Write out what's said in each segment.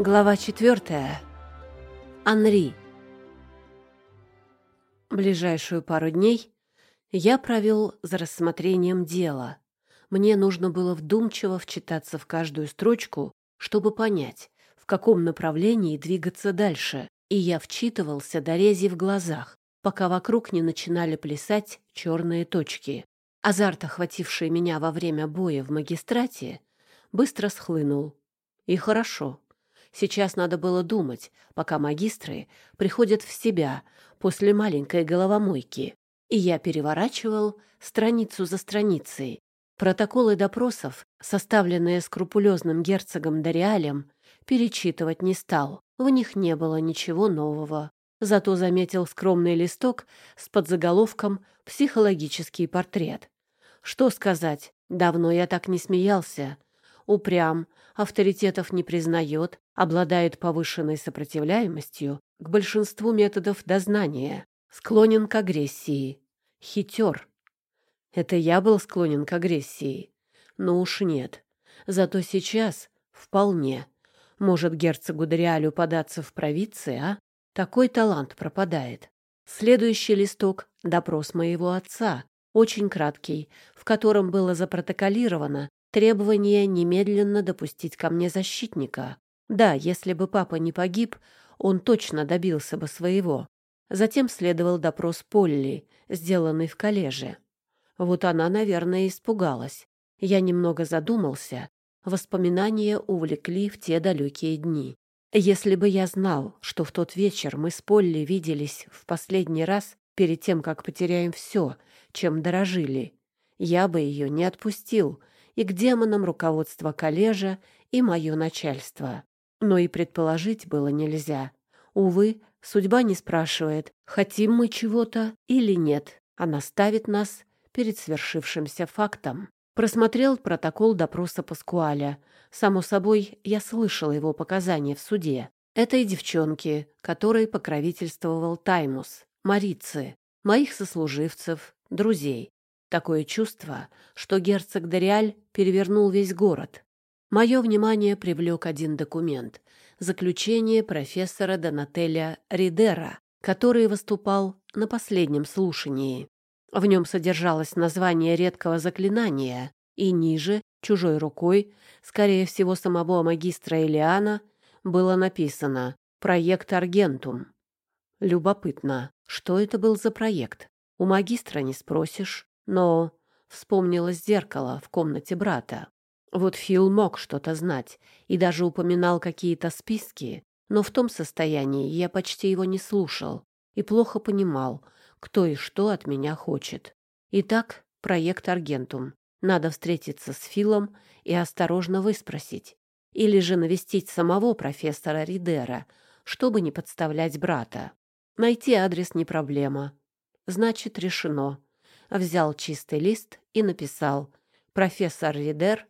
Глава четвертая. Анри. Ближайшую пару дней я провел за рассмотрением дела. Мне нужно было вдумчиво вчитаться в каждую строчку, чтобы понять, в каком направлении двигаться дальше, и я вчитывался до рези в глазах, пока вокруг не начинали плясать черные точки. Азарт, охвативший меня во время боя в магистрате, быстро схлынул. И хорошо. Сейчас надо было думать, пока магистры приходят в себя после маленькой головомойки. И я переворачивал страницу за страницей. Протоколы допросов, составленные скрупулезным герцогом Дориалем, перечитывать не стал. В них не было ничего нового. Зато заметил скромный листок с подзаголовком «Психологический портрет». Что сказать, давно я так не смеялся. Упрям, авторитетов не признает, обладает повышенной сопротивляемостью к большинству методов дознания, склонен к агрессии, хитер. Это я был склонен к агрессии? Ну уж нет. Зато сейчас вполне. Может герцогу Дориалю податься в провинции, а? Такой талант пропадает. Следующий листок — допрос моего отца, очень краткий, в котором было запротоколировано требование немедленно допустить ко мне защитника. Да, если бы папа не погиб, он точно добился бы своего. Затем следовал допрос Полли, сделанный в коллеже. Вот она, наверное, испугалась. Я немного задумался. Воспоминания увлекли в те далекие дни. Если бы я знал, что в тот вечер мы с Полли виделись в последний раз перед тем, как потеряем все, чем дорожили, я бы ее не отпустил и к демонам руководства коллежа и мое начальство. Но и предположить было нельзя. Увы, судьба не спрашивает, хотим мы чего-то или нет. Она ставит нас перед свершившимся фактом. Просмотрел протокол допроса Паскуаля. Само собой, я слышал его показания в суде. Этой девчонки, которой покровительствовал Таймус, Марицы, моих сослуживцев, друзей. Такое чувство, что герцог Дориаль перевернул весь город. Мое внимание привлек один документ — заключение профессора Донателя Ридера, который выступал на последнем слушании. В нем содержалось название редкого заклинания, и ниже, чужой рукой, скорее всего, самого магистра Элиана, было написано «Проект Аргентум». Любопытно, что это был за проект? У магистра не спросишь. Но вспомнилось зеркало в комнате брата. Вот Фил мог что-то знать и даже упоминал какие-то списки, но в том состоянии я почти его не слушал и плохо понимал, кто и что от меня хочет. Итак, проект Аргентум. Надо встретиться с Филом и осторожно выспросить. Или же навестить самого профессора Ридера, чтобы не подставлять брата. Найти адрес не проблема. Значит, решено взял чистый лист и написал «Профессор Ридер,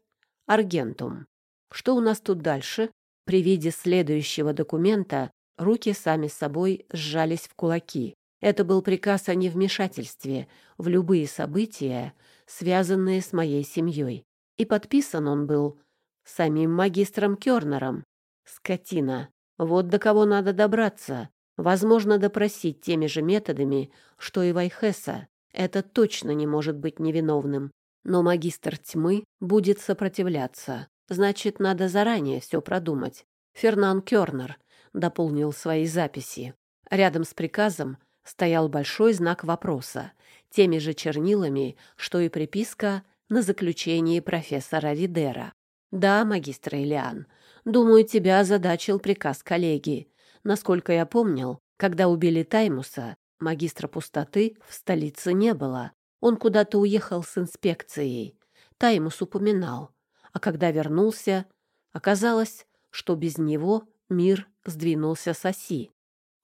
Аргентум». Что у нас тут дальше? При виде следующего документа руки сами собой сжались в кулаки. Это был приказ о невмешательстве в любые события, связанные с моей семьей. И подписан он был самим магистром Кёрнером. Скотина. Вот до кого надо добраться. Возможно, допросить теми же методами, что и Вайхеса. Это точно не может быть невиновным. Но магистр тьмы будет сопротивляться. Значит, надо заранее все продумать. Фернан Кёрнер дополнил свои записи. Рядом с приказом стоял большой знак вопроса, теми же чернилами, что и приписка на заключении профессора Ридера. «Да, магистр Элиан, думаю, тебя озадачил приказ коллеги. Насколько я помнил, когда убили Таймуса, Магистра пустоты в столице не было. Он куда-то уехал с инспекцией. Таймус упоминал. А когда вернулся, оказалось, что без него мир сдвинулся с оси.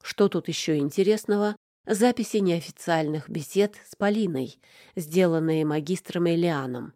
Что тут еще интересного? Записи неофициальных бесед с Полиной, сделанные магистром Элианом.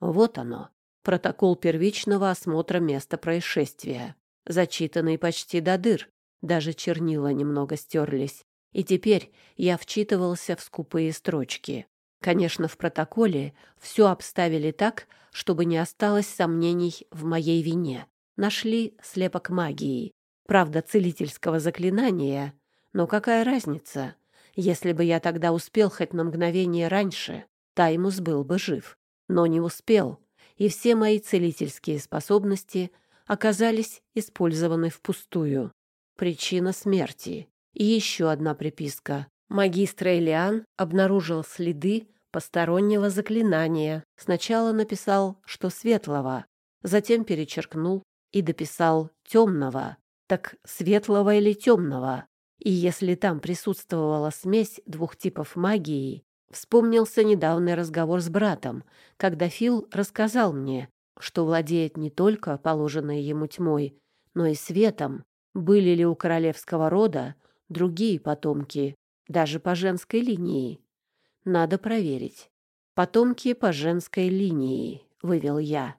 Вот оно. Протокол первичного осмотра места происшествия. Зачитанный почти до дыр. Даже чернила немного стерлись и теперь я вчитывался в скупые строчки. Конечно, в протоколе все обставили так, чтобы не осталось сомнений в моей вине. нашли слепок магии. Правда, целительского заклинания. Но какая разница? Если бы я тогда успел хоть на мгновение раньше, Таймус был бы жив. Но не успел, и все мои целительские способности оказались использованы впустую. Причина смерти. И еще одна приписка. Магистр Элиан обнаружил следы постороннего заклинания. Сначала написал, что светлого, затем перечеркнул и дописал темного. Так светлого или темного? И если там присутствовала смесь двух типов магии, вспомнился недавний разговор с братом, когда Фил рассказал мне, что владеет не только положенной ему тьмой, но и светом. Были ли у королевского рода другие потомки, даже по женской линии? Надо проверить. Потомки по женской линии, вывел я.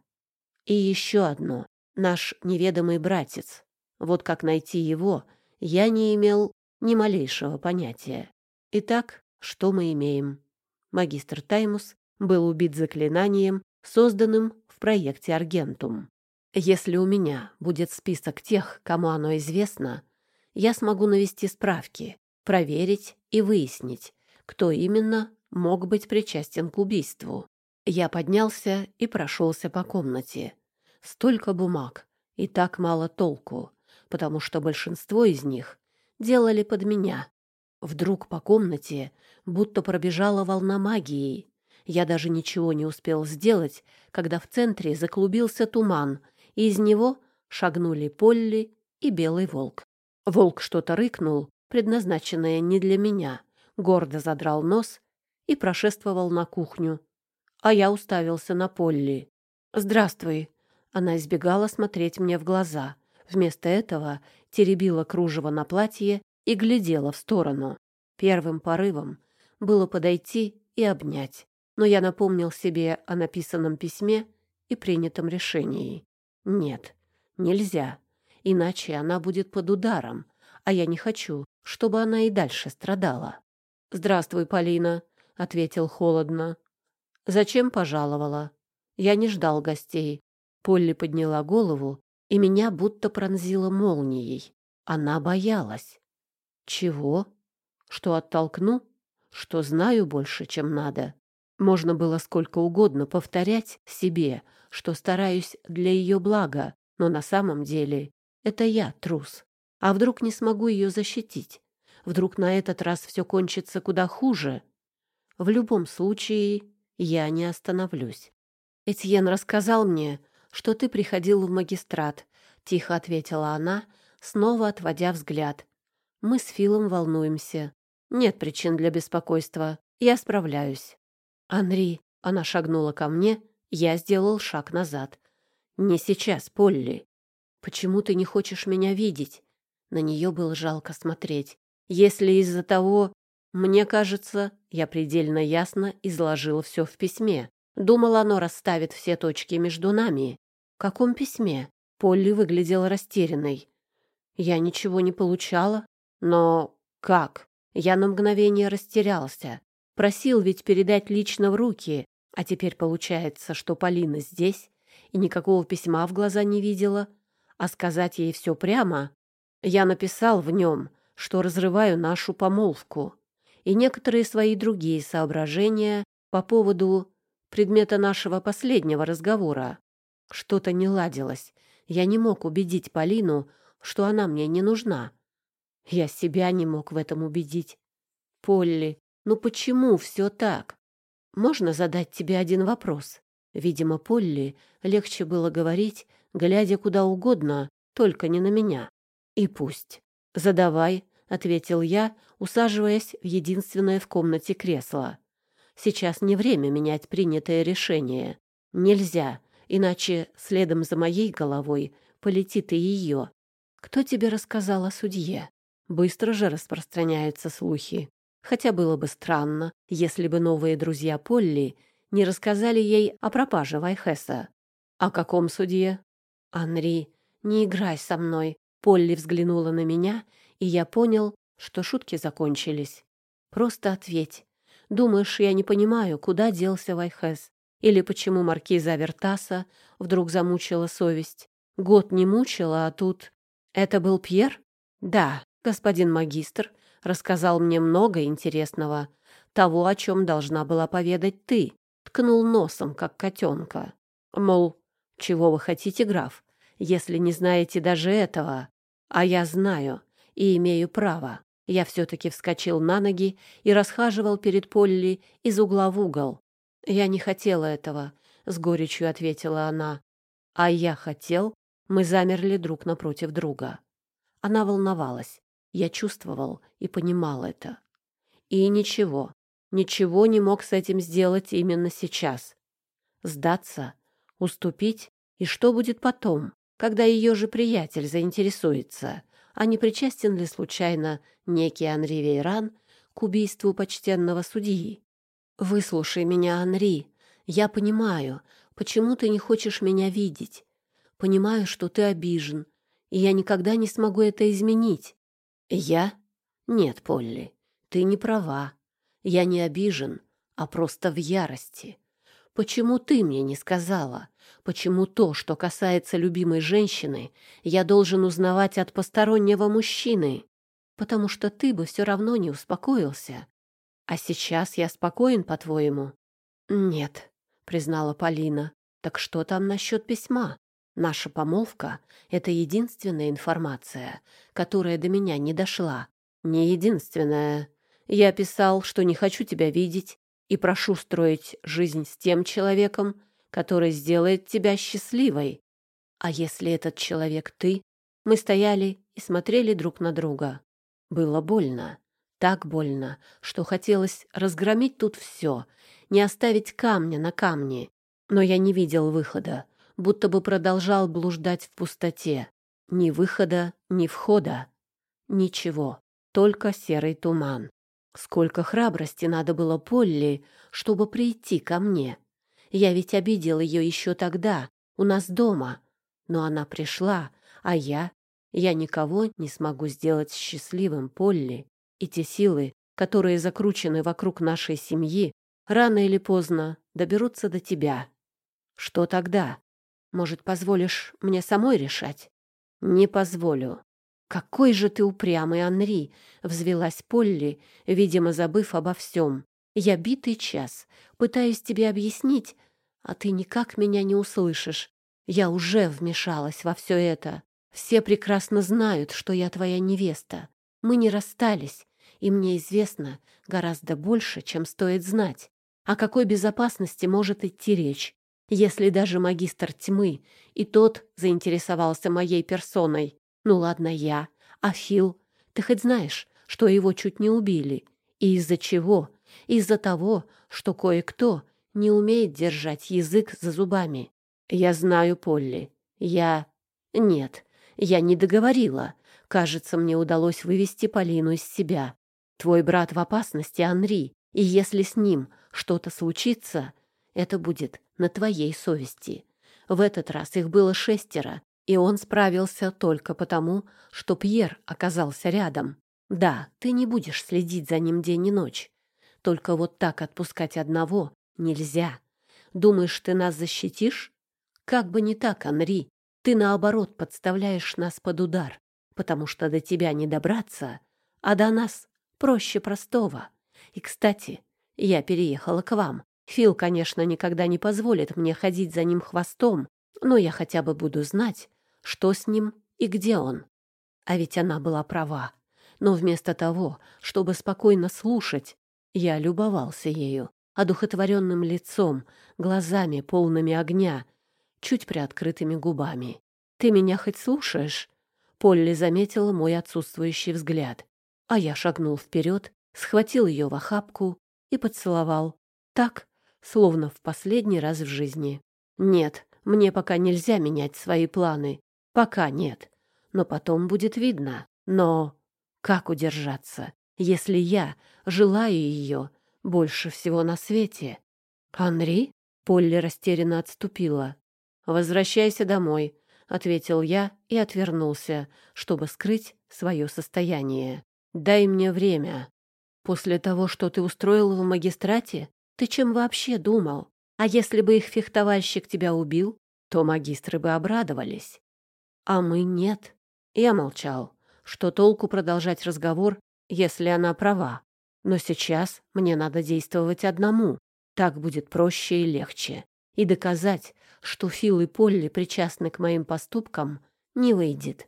И еще одно. Наш неведомый братец. Вот как найти его, я не имел ни малейшего понятия. Итак, что мы имеем? Магистр Таймус был убит заклинанием, созданным в проекте Аргентум. Если у меня будет список тех, кому оно известно, я смогу навести справки, проверить и выяснить, кто именно мог быть причастен к убийству. Я поднялся и прошелся по комнате. Столько бумаг и так мало толку, потому что большинство из них делали под меня. Вдруг по комнате будто пробежала волна магии. Я даже ничего не успел сделать, когда в центре заклубился туман, и из него шагнули Полли и Белый Волк. Волк что-то рыкнул, предназначенное не для меня, гордо задрал нос и прошествовал на кухню. А я уставился на Полли. «Здравствуй». Она избегала смотреть мне в глаза. Вместо этого теребила кружево на платье и глядела в сторону. Первым порывом было подойти и обнять, но я напомнил себе о написанном письме и принятом решении. Нет, нельзя, иначе она будет под ударом, а я не хочу, чтобы она и дальше страдала. «Здравствуй, Полина», — ответил холодно. «Зачем пожаловала? Я не ждал гостей». Полли подняла голову, и меня будто пронзила молнией. Она боялась. Чего? Что оттолкну? Что знаю больше, чем надо? Можно было сколько угодно повторять себе, что стараюсь для ее блага, но на самом деле это я трус. А вдруг не смогу ее защитить? Вдруг на этот раз все кончится куда хуже? В любом случае, я не остановлюсь. Этьен рассказал мне, что ты приходил в магистрат, — тихо ответила она, снова отводя взгляд. Мы с Филом волнуемся. Нет причин для беспокойства. Я справляюсь. Анри, она шагнула ко мне, я сделал шаг назад. Не сейчас, Полли. Почему ты не хочешь меня видеть? На нее было жалко смотреть. Если из-за того... Мне кажется, я предельно ясно изложил все в письме. Думал, оно расставит все точки между нами. В каком письме? Полли выглядела растерянной. Я ничего не получала. Но как? Я на мгновение растерялся. Просил ведь передать лично в руки, а теперь получается, что Полина здесь и никакого письма в глаза не видела, а сказать ей все прямо. Я написал в нем, что разрываю нашу помолвку и некоторые свои другие соображения по поводу предмета нашего последнего разговора. Что-то не ладилось. Я не мог убедить Полину, что она мне не нужна. Я себя не мог в этом убедить. Полли, ну почему все так? Можно задать тебе один вопрос? Видимо, Полли легче было говорить, глядя куда угодно, только не на меня. И пусть. Задавай, ответил я, усаживаясь в единственное в комнате кресло. Сейчас не время менять принятое решение. Нельзя, иначе следом за моей головой полетит и ее. Кто тебе рассказал о судье? Быстро же распространяются слухи. Хотя было бы странно, если бы новые друзья Полли не рассказали ей о пропаже Вайхеса. О каком судье? Анри, не играй со мной. Полли взглянула на меня, и я понял, что шутки закончились. Просто ответь. Думаешь, я не понимаю, куда делся Вайхес? Или почему маркиза Вертаса вдруг замучила совесть? Год не мучила, а тут... Это был Пьер? Да, господин магистр рассказал мне много интересного. Того, о чем должна была поведать ты. Ткнул носом, как котенка. Мол, чего вы хотите, граф, если не знаете даже этого? А я знаю и имею право. Я все-таки вскочил на ноги и расхаживал перед Полли из угла в угол. «Я не хотела этого», — с горечью ответила она. «А я хотел». Мы замерли друг напротив друга. Она волновалась. Я чувствовал и понимал это. И ничего, ничего не мог с этим сделать именно сейчас. Сдаться, уступить, и что будет потом, когда ее же приятель заинтересуется, а не причастен ли случайно некий Анри Вейран к убийству почтенного судьи. «Выслушай меня, Анри. Я понимаю, почему ты не хочешь меня видеть. Понимаю, что ты обижен, и я никогда не смогу это изменить. Я? Нет, Полли, ты не права. Я не обижен, а просто в ярости. Почему ты мне не сказала? Почему то, что касается любимой женщины, я должен узнавать от постороннего мужчины? Потому что ты бы все равно не успокоился. А сейчас я спокоен, по-твоему? Нет, признала Полина. Так что там насчет письма? Наша помолвка — это единственная информация, которая до меня не дошла. Не единственная. Я писал, что не хочу тебя видеть, и прошу строить жизнь с тем человеком, который сделает тебя счастливой. А если этот человек ты? Мы стояли и смотрели друг на друга. Было больно. Так больно, что хотелось разгромить тут все, не оставить камня на камне. Но я не видел выхода, будто бы продолжал блуждать в пустоте. Ни выхода, ни входа. Ничего, только серый туман. Сколько храбрости надо было Полли, чтобы прийти ко мне. Я ведь обидел ее еще тогда, у нас дома. Но она пришла, а я... Я никого не смогу сделать счастливым, Полли. И те силы, которые закручены вокруг нашей семьи, рано или поздно доберутся до тебя. Что тогда? Может, позволишь мне самой решать? Не позволю. «Какой же ты упрямый, Анри!» — взвелась Полли, видимо, забыв обо всем. «Я битый час, пытаюсь тебе объяснить, а ты никак меня не услышишь. Я уже вмешалась во все это. Все прекрасно знают, что я твоя невеста. Мы не расстались, и мне известно гораздо больше, чем стоит знать. О какой безопасности может идти речь, если даже магистр тьмы и тот заинтересовался моей персоной? Ну ладно я, а Фил? Ты хоть знаешь, что его чуть не убили? И из-за чего? Из-за того, что кое-кто не умеет держать язык за зубами. Я знаю, Полли. Я... Нет, я не договорила. Кажется, мне удалось вывести Полину из себя. Твой брат в опасности, Анри, и если с ним что-то случится, это будет на твоей совести. В этот раз их было шестеро, и он справился только потому, что Пьер оказался рядом. Да, ты не будешь следить за ним день и ночь. Только вот так отпускать одного нельзя. Думаешь, ты нас защитишь? Как бы не так, Анри. Ты, наоборот, подставляешь нас под удар, потому что до тебя не добраться, а до нас проще простого. И, кстати, я переехала к вам. Фил, конечно, никогда не позволит мне ходить за ним хвостом, но я хотя бы буду знать, что с ним и где он. А ведь она была права. Но вместо того, чтобы спокойно слушать, я любовался ею, одухотворенным лицом, глазами, полными огня, чуть приоткрытыми губами. «Ты меня хоть слушаешь?» Полли заметила мой отсутствующий взгляд, а я шагнул вперед, схватил ее в охапку и поцеловал. Так, словно в последний раз в жизни. «Нет, мне пока нельзя менять свои планы. Пока нет. Но потом будет видно. Но как удержаться, если я желаю ее больше всего на свете? Анри? Полли растерянно отступила. «Возвращайся домой», — ответил я и отвернулся, чтобы скрыть свое состояние. «Дай мне время. После того, что ты устроил в магистрате, ты чем вообще думал? А если бы их фехтовальщик тебя убил, то магистры бы обрадовались. а мы нет. Я молчал. Что толку продолжать разговор, если она права? Но сейчас мне надо действовать одному. Так будет проще и легче. И доказать, что Фил и Полли причастны к моим поступкам, не выйдет.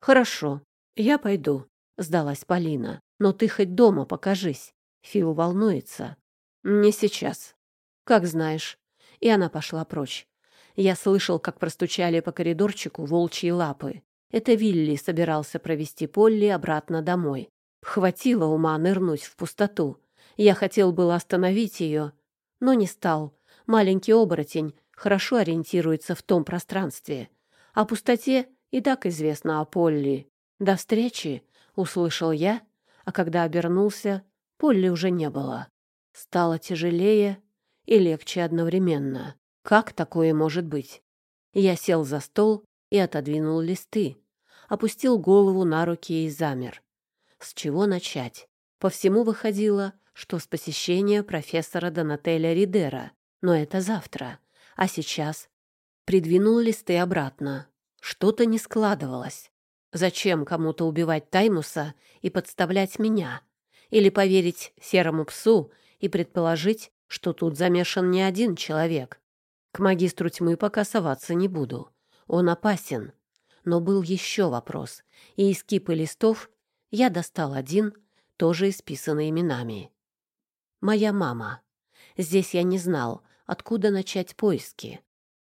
«Хорошо, я пойду», — сдалась Полина. «Но ты хоть дома покажись». Фил волнуется. «Не сейчас». «Как знаешь». И она пошла прочь. Я слышал, как простучали по коридорчику волчьи лапы. Это Вилли собирался провести Полли обратно домой. Хватило ума нырнуть в пустоту. Я хотел было остановить ее, но не стал. Маленький оборотень хорошо ориентируется в том пространстве. О пустоте и так известно о Полли. «До встречи!» — услышал я, а когда обернулся, Полли уже не было. Стало тяжелее и легче одновременно. Как такое может быть? Я сел за стол и отодвинул листы, опустил голову на руки и замер. С чего начать? По всему выходило, что с посещения профессора Донателя Ридера, но это завтра. А сейчас придвинул листы обратно. Что-то не складывалось. Зачем кому-то убивать Таймуса и подставлять меня? Или поверить серому псу и предположить, что тут замешан не один человек? К магистру тьмы пока соваться не буду. Он опасен. Но был еще вопрос, и из кипы листов я достал один, тоже исписанный именами. Моя мама. Здесь я не знал, откуда начать поиски.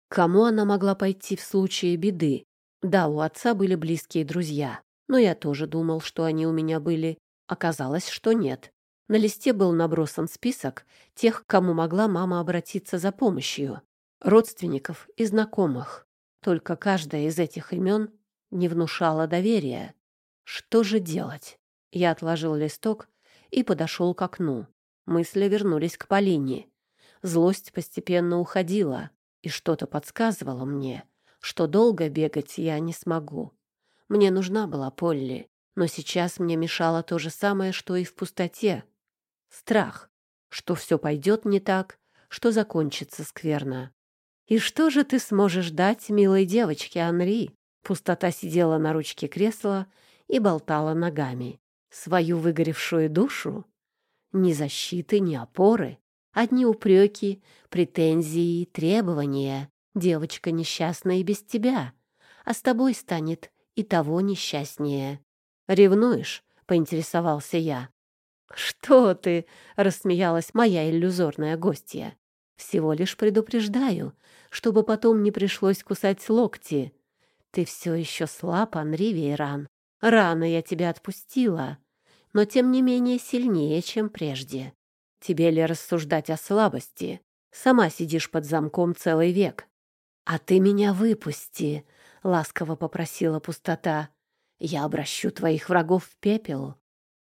Кому она могла пойти в случае беды? Да, у отца были близкие друзья, но я тоже думал, что они у меня были. Оказалось, что нет. На листе был набросан список тех, к кому могла мама обратиться за помощью. Родственников и знакомых. Только каждая из этих имен не внушала доверия. Что же делать? Я отложил листок и подошел к окну. Мысли вернулись к Полине. Злость постепенно уходила, и что-то подсказывало мне, что долго бегать я не смогу. Мне нужна была Полли, но сейчас мне мешало то же самое, что и в пустоте. Страх, что все пойдет не так, что закончится скверно. «И что же ты сможешь дать милой девочке Анри?» Пустота сидела на ручке кресла и болтала ногами. Свою выгоревшую душу? Ни защиты, ни опоры. Одни упреки, претензии, требования. Девочка несчастна и без тебя, а с тобой станет и того несчастнее. «Ревнуешь?» — поинтересовался я. «Что ты?» — рассмеялась моя иллюзорная гостья. «Всего лишь предупреждаю, чтобы потом не пришлось кусать локти. Ты все еще слаб, Анри Вейран. Рано я тебя отпустила, но тем не менее сильнее, чем прежде. Тебе ли рассуждать о слабости? Сама сидишь под замком целый век. А ты меня выпусти, — ласково попросила пустота. Я обращу твоих врагов в пепел.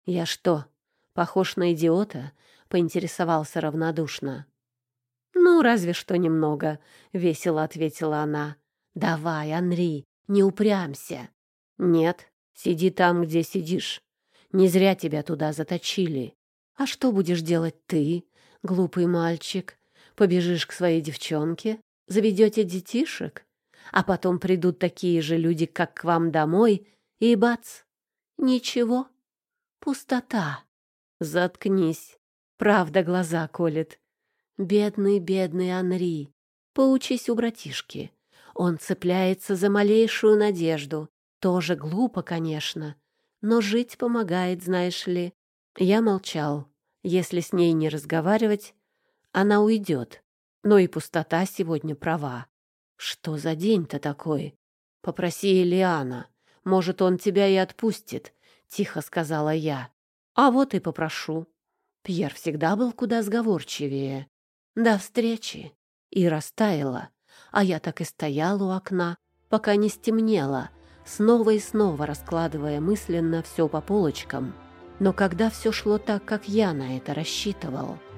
Я что, похож на идиота? — поинтересовался равнодушно. «Ну, разве что немного», — весело ответила она. «Давай, Анри, не упрямся». «Нет, сиди там, где сидишь. Не зря тебя туда заточили. А что будешь делать ты, глупый мальчик? Побежишь к своей девчонке, заведете детишек, а потом придут такие же люди, как к вам домой, и бац! Ничего. Пустота. Заткнись. Правда глаза колет. Бедный, бедный Анри. Поучись у братишки. Он цепляется за малейшую надежду. Тоже глупо, конечно, но жить помогает, знаешь ли. Я молчал. Если с ней не разговаривать, она уйдет. Но и пустота сегодня права. Что за день-то такой? Попроси Элиана. Может, он тебя и отпустит, — тихо сказала я. А вот и попрошу. Пьер всегда был куда сговорчивее. До встречи. И растаяла. А я так и стоял у окна, пока не стемнело, снова и снова раскладывая мысленно все по полочкам. Но когда все шло так, как я на это рассчитывал —